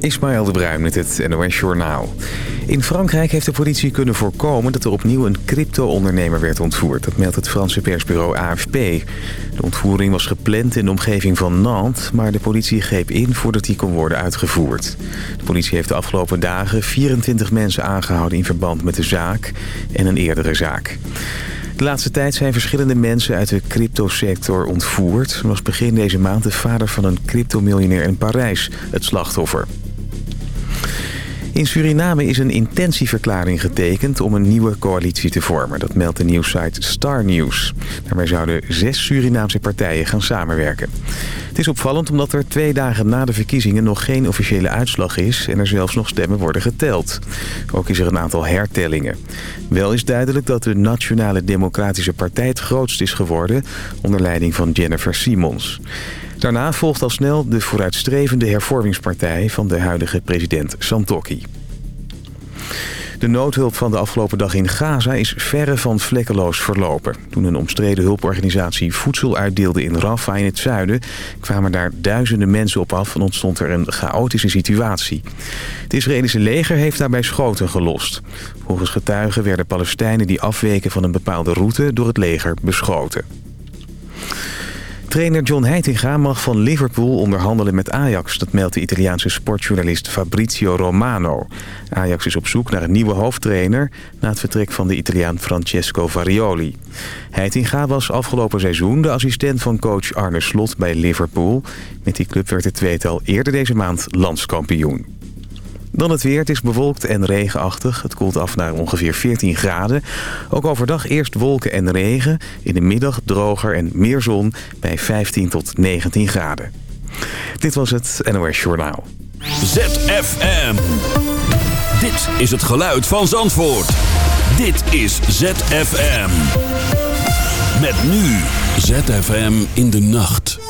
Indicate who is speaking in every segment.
Speaker 1: Ismaël de Bruin met het NOS Journaal. In Frankrijk heeft de politie kunnen voorkomen dat er opnieuw een crypto-ondernemer werd ontvoerd. Dat meldt het Franse persbureau AFP. De ontvoering was gepland in de omgeving van Nantes... maar de politie greep in voordat die kon worden uitgevoerd. De politie heeft de afgelopen dagen 24 mensen aangehouden... in verband met de zaak en een eerdere zaak. De laatste tijd zijn verschillende mensen uit de cryptosector ontvoerd. was begin deze maand de vader van een cryptomiljonair in Parijs het slachtoffer. In Suriname is een intentieverklaring getekend om een nieuwe coalitie te vormen. Dat meldt de nieuwssite Star News. Daarbij zouden zes Surinaamse partijen gaan samenwerken. Het is opvallend omdat er twee dagen na de verkiezingen nog geen officiële uitslag is... en er zelfs nog stemmen worden geteld. Ook is er een aantal hertellingen. Wel is duidelijk dat de Nationale Democratische Partij het grootst is geworden... onder leiding van Jennifer Simons. Daarna volgt al snel de vooruitstrevende hervormingspartij van de huidige president Santokki. De noodhulp van de afgelopen dag in Gaza is verre van vlekkeloos verlopen. Toen een omstreden hulporganisatie voedsel uitdeelde in Rafah in het zuiden... kwamen daar duizenden mensen op af en ontstond er een chaotische situatie. Het Israëlische leger heeft daarbij schoten gelost. Volgens getuigen werden Palestijnen die afweken van een bepaalde route door het leger beschoten. Trainer John Heitinga mag van Liverpool onderhandelen met Ajax. Dat meldt de Italiaanse sportjournalist Fabrizio Romano. Ajax is op zoek naar een nieuwe hoofdtrainer... na het vertrek van de Italiaan Francesco Varioli. Heitinga was afgelopen seizoen de assistent van coach Arne Slot bij Liverpool. Met die club werd het tweetal eerder deze maand landskampioen. Dan het weer. Het is bewolkt en regenachtig. Het koelt af naar ongeveer 14 graden. Ook overdag eerst wolken en regen. In de middag droger en meer zon bij 15 tot 19 graden. Dit was het NOS Journaal.
Speaker 2: ZFM. Dit is het geluid van Zandvoort. Dit is ZFM. Met nu ZFM in de nacht.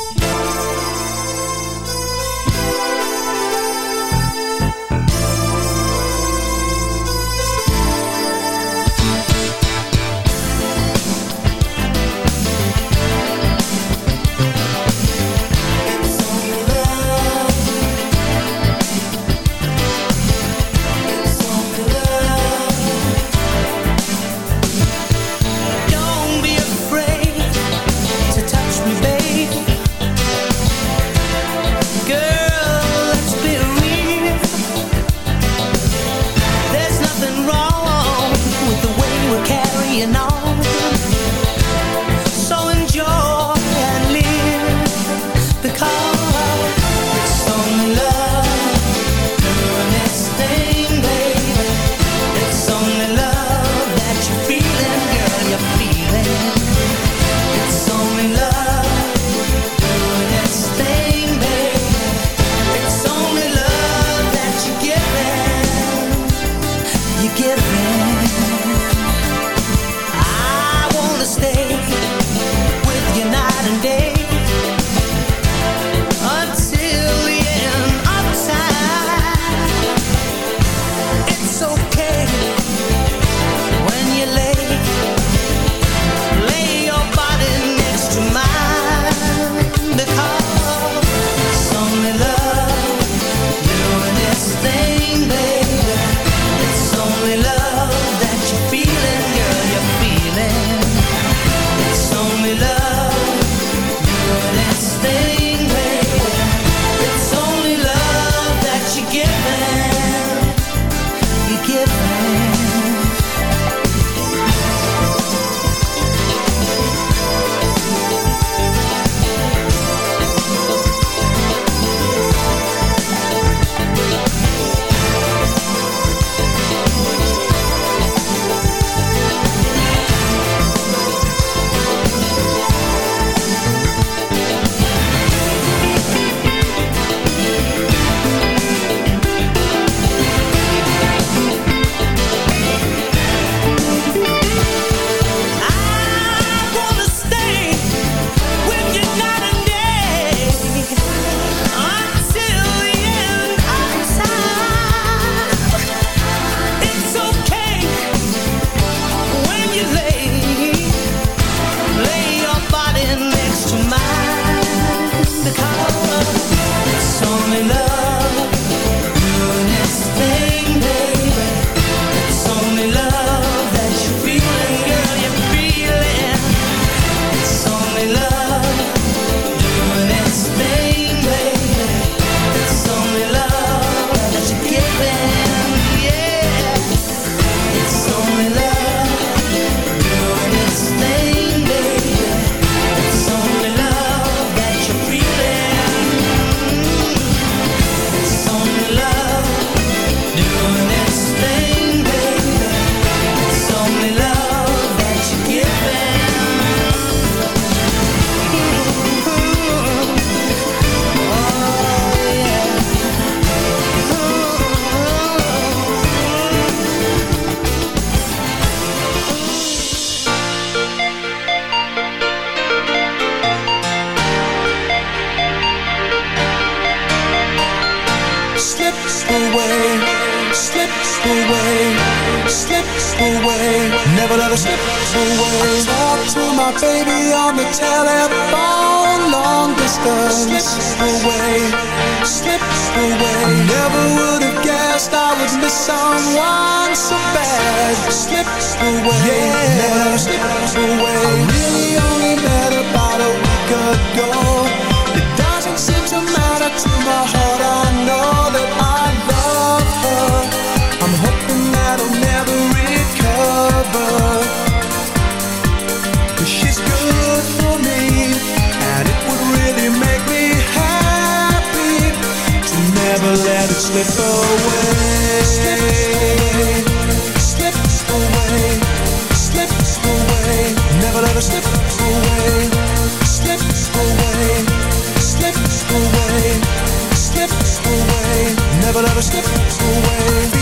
Speaker 3: guessed I would miss someone so bad. Slip away, yeah, slip away. I really only met about a week ago. It doesn't seem to matter to my heart. slip away. Slip away. Slip away. Slip away. Never let slip away. Slip away. Slip away. Slip away. Never let slip away.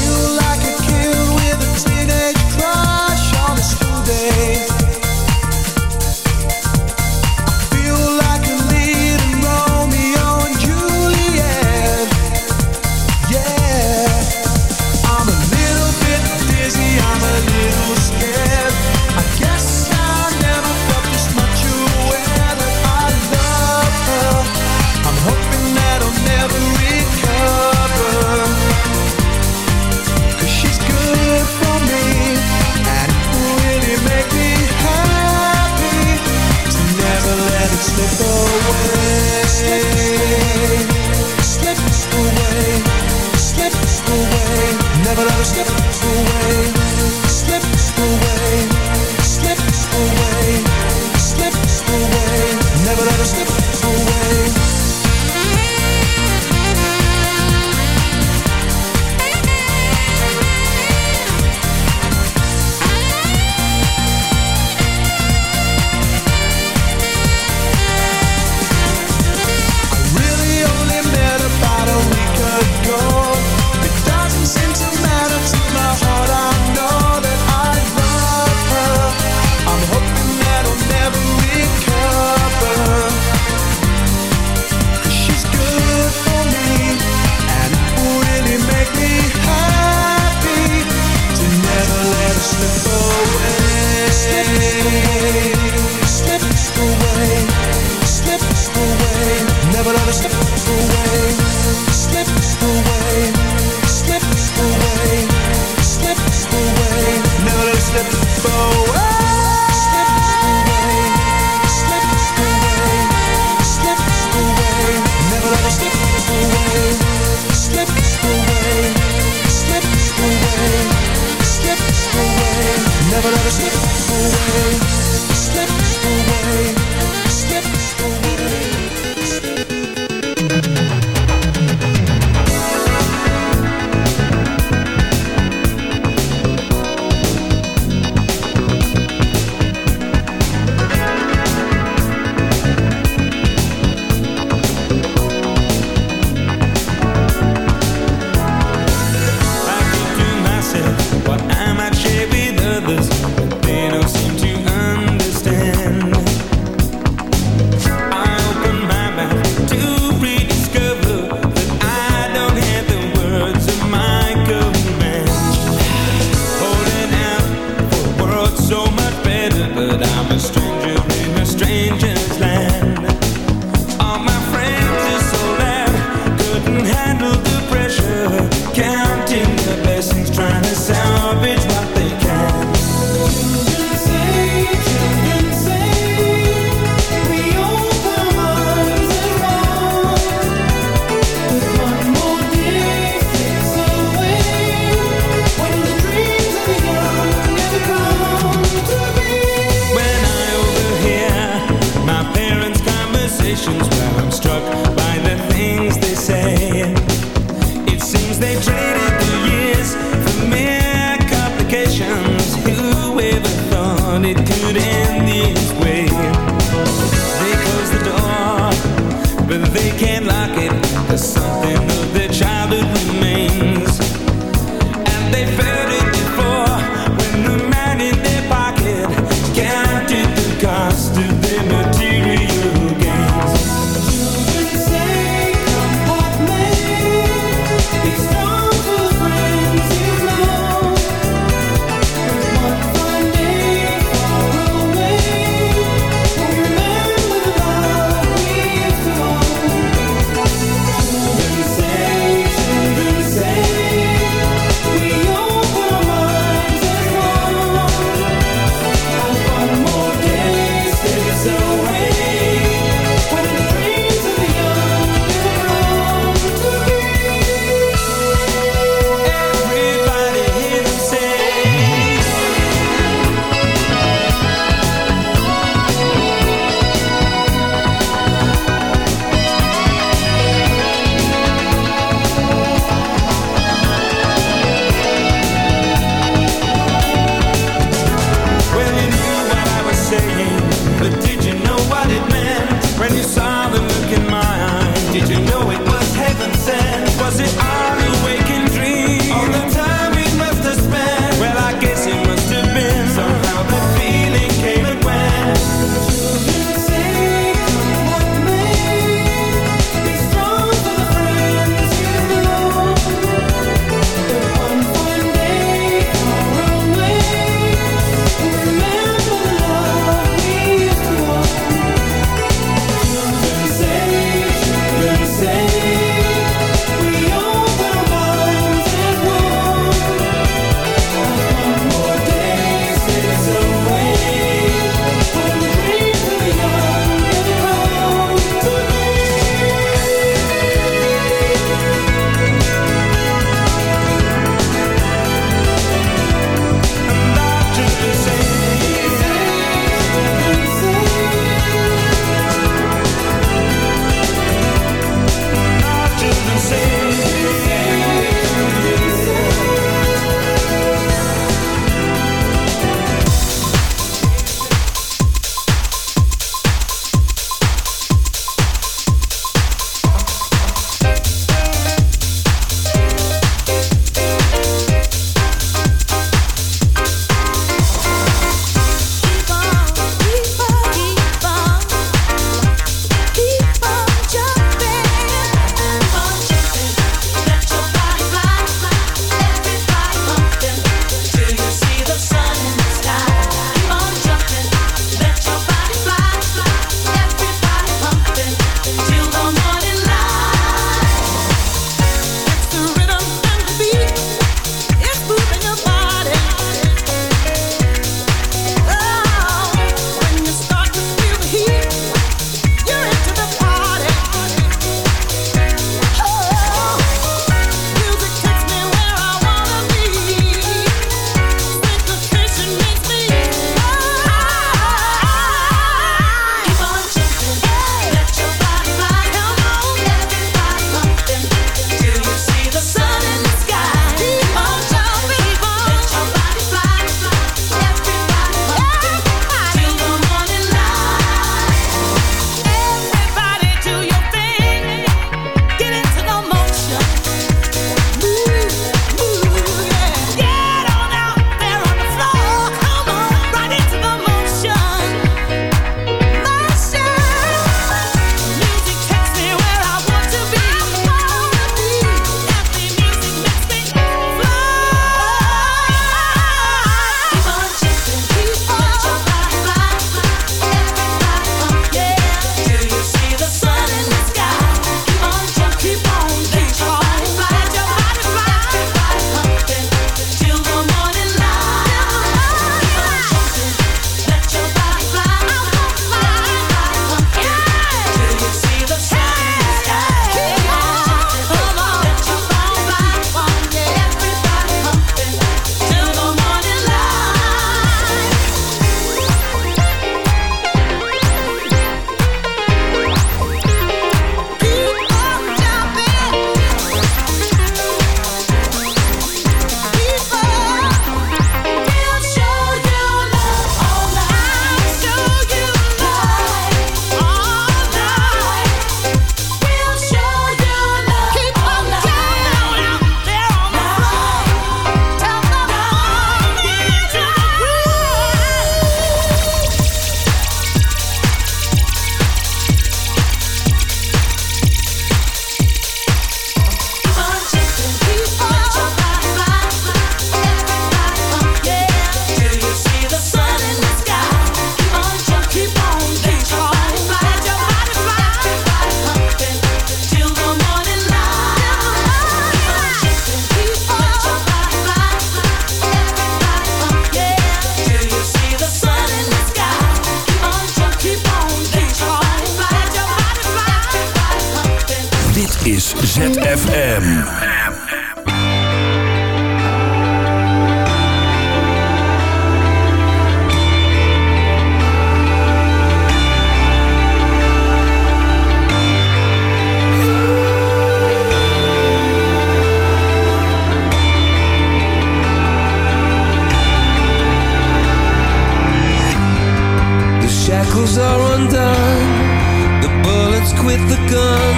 Speaker 4: shackles are undone. The bullets quit the gun.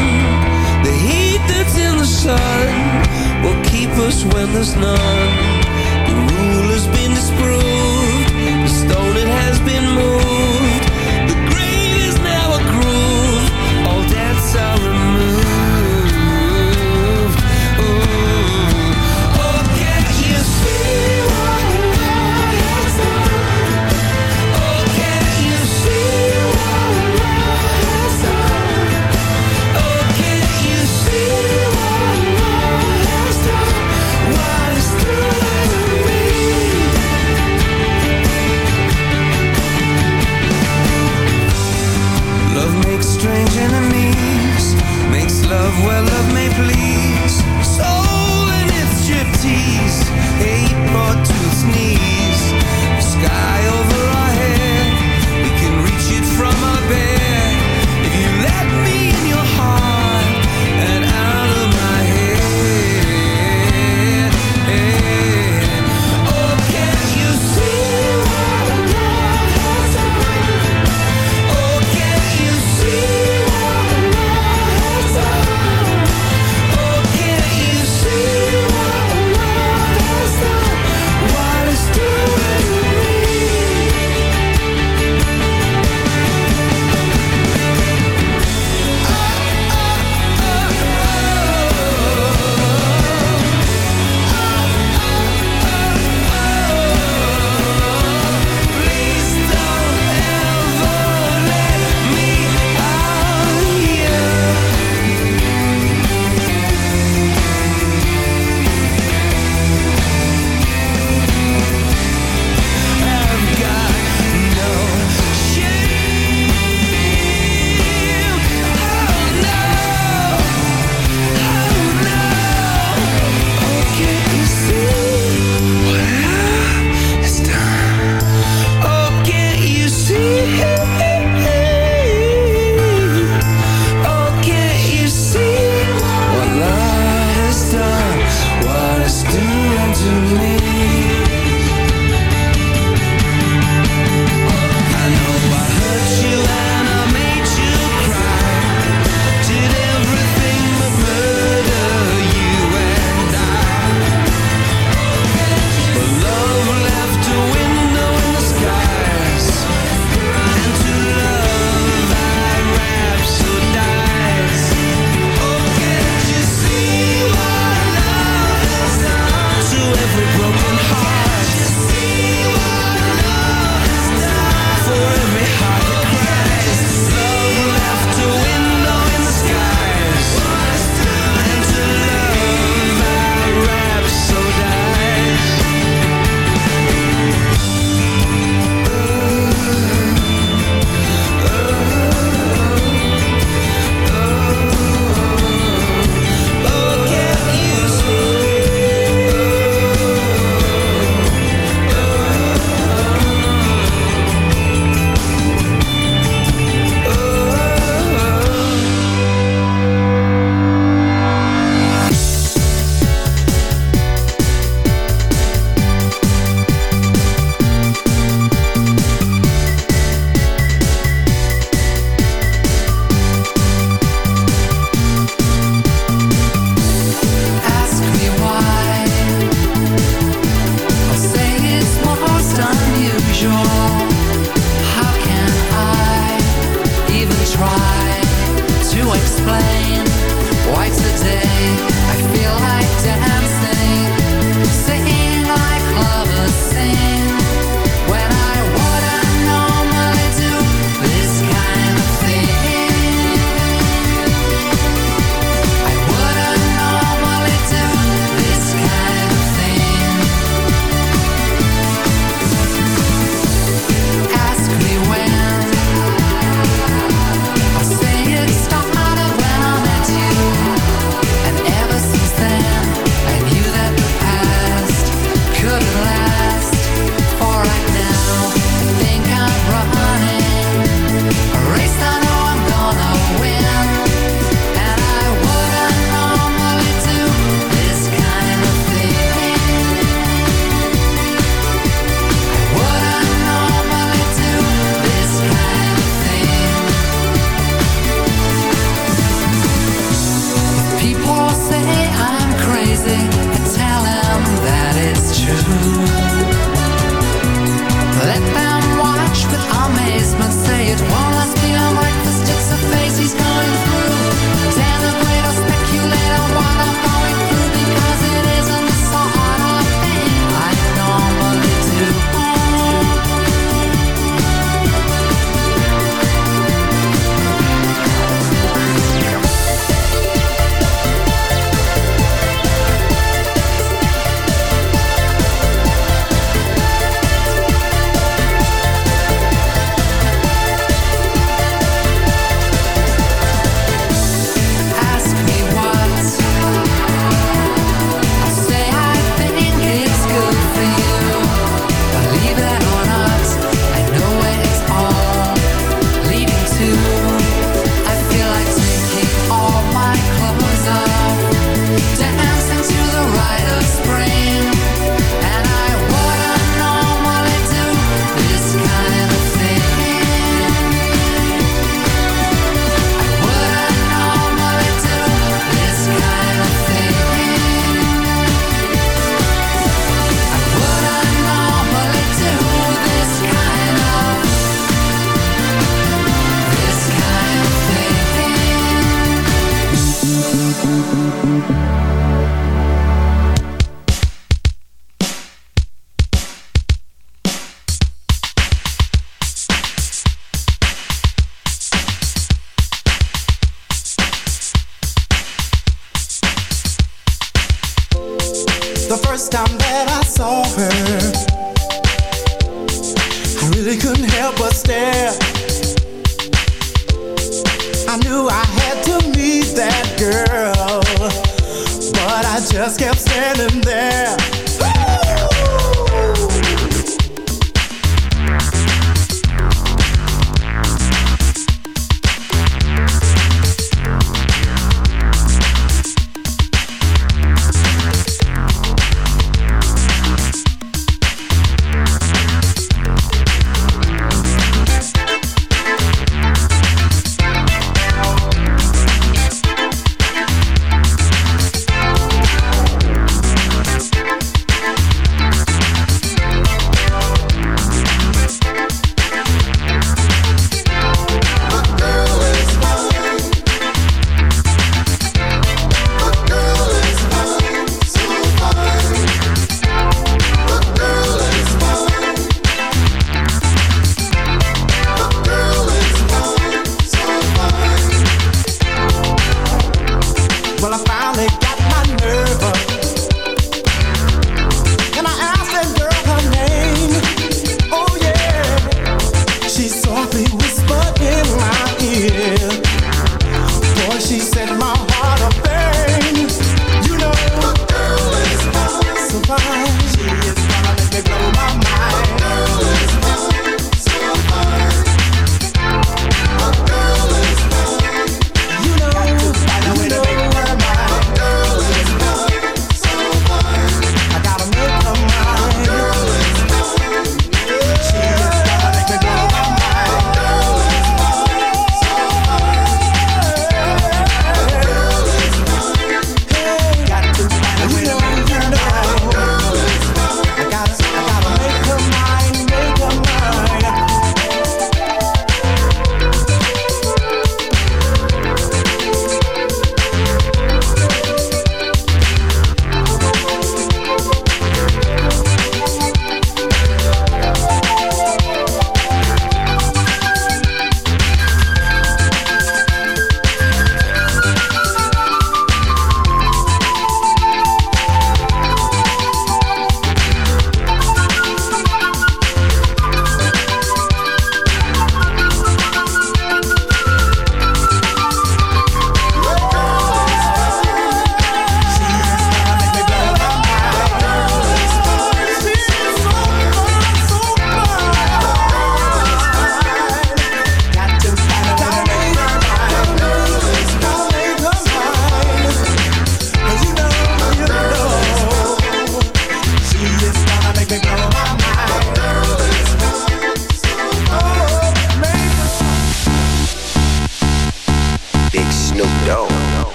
Speaker 4: The heat that's in the
Speaker 5: sun Will keep us when there's none.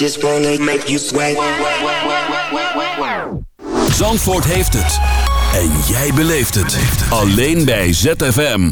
Speaker 5: just make you sweat.
Speaker 2: Zandvoort heeft het. En jij beleeft het. Alleen bij ZFM.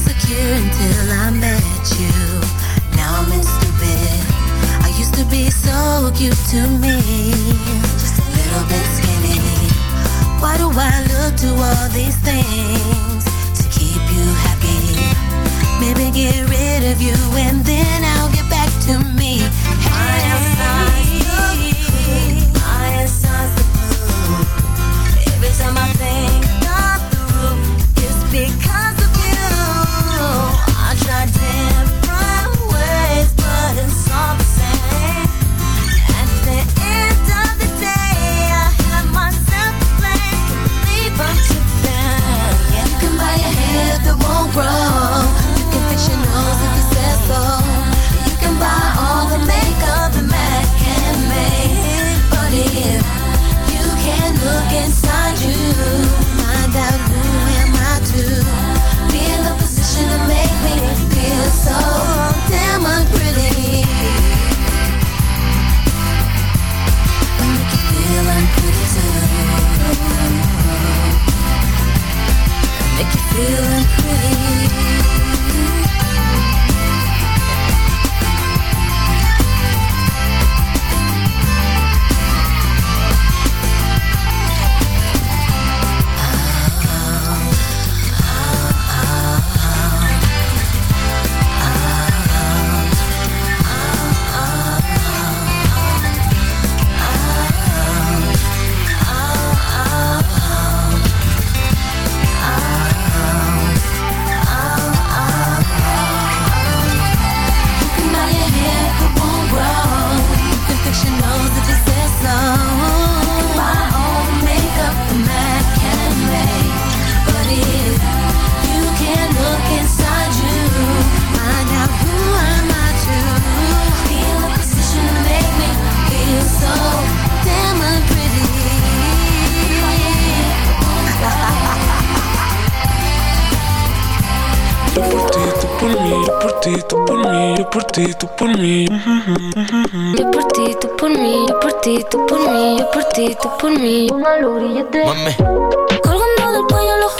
Speaker 6: insecure until I met you. Now I'm in stupid. I used to be so cute to me. Just a little bit skinny. Why do I look to all these things to keep you happy? Maybe get rid of you and then I'll get back to me.
Speaker 7: Hey. Ti, tú por mí.
Speaker 6: Yo por ti, tú por mí, yo por ti, tú por mí, yo por ti, tú por mí. Grillete.
Speaker 8: Mami.
Speaker 6: Colgando del cuello los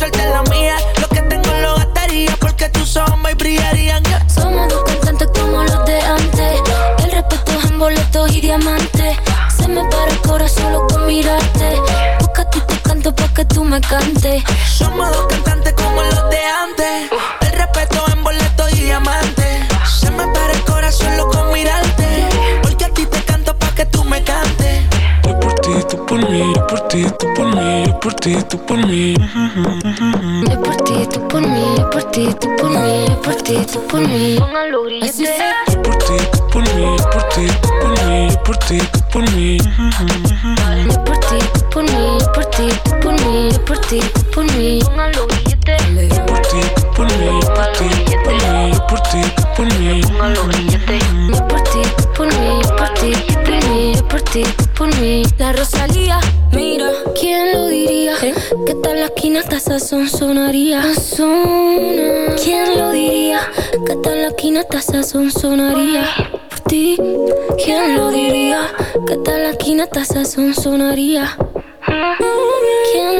Speaker 8: Suelte la mía. Lo que tengo lo gastaría porque tus ojos me brillarían. Yeah.
Speaker 6: Somos dos cantantes como los de antes. El respeto es en boletos y diamantes. Se me para el corazón solo con mirarte. Porque a ti te canto pa' que tú me cantes.
Speaker 8: Somos dos cantantes como los de antes. Ti, tú
Speaker 7: por mí, yo por ti, tú por mí. Yo por ti, tú por mí,
Speaker 6: yo por ti, tú por mí, yo por ti, tú por mí. Grilletes.
Speaker 7: Yo por ti, tú por mí, yo por ti, tú por mí, yo por ti, tú por mí.
Speaker 6: Yo por ti, tú por mí, yo por ti, tú por mí, yo por ti, tú por mí. Pongan los billetes.
Speaker 7: Yo por ti, tú por mí, yo por ti, tú por mí, yo por ti, tú por mí.
Speaker 6: Yo por ti, por mí, yo por ti, por mí, yo por ti, por mí. La Rosalía, mira, ¿quién lo diría? Que tal la esquina hasta sazón sonaría. Sazona. ¿Quién lo diría? Que tal la esquina hasta sazón sonaría. Por ti, ¿quién lo diría? Que tal la esquina hasta sazón sonaría. ¿Quién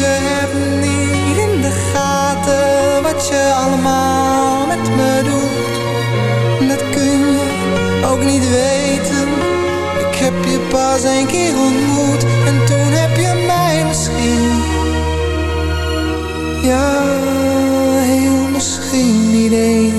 Speaker 9: je hebt niet in de gaten wat je allemaal met me doet. Dat kun je ook niet weten. Ik heb je pas een keer ontmoet en toen heb je mij misschien. Ja, heel misschien niet eens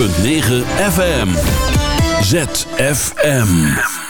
Speaker 10: 106.9 FM. ZFM.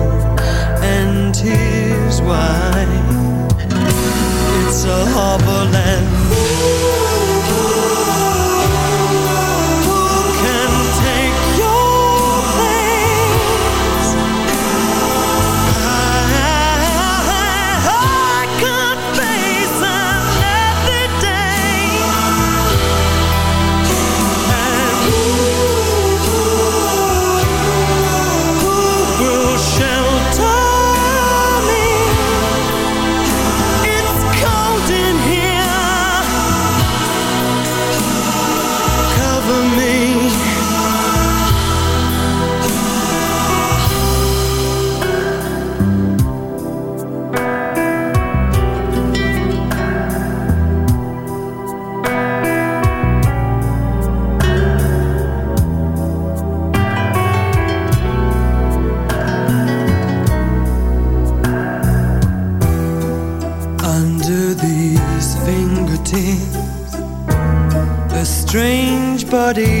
Speaker 11: and his why It's a harbor land. body.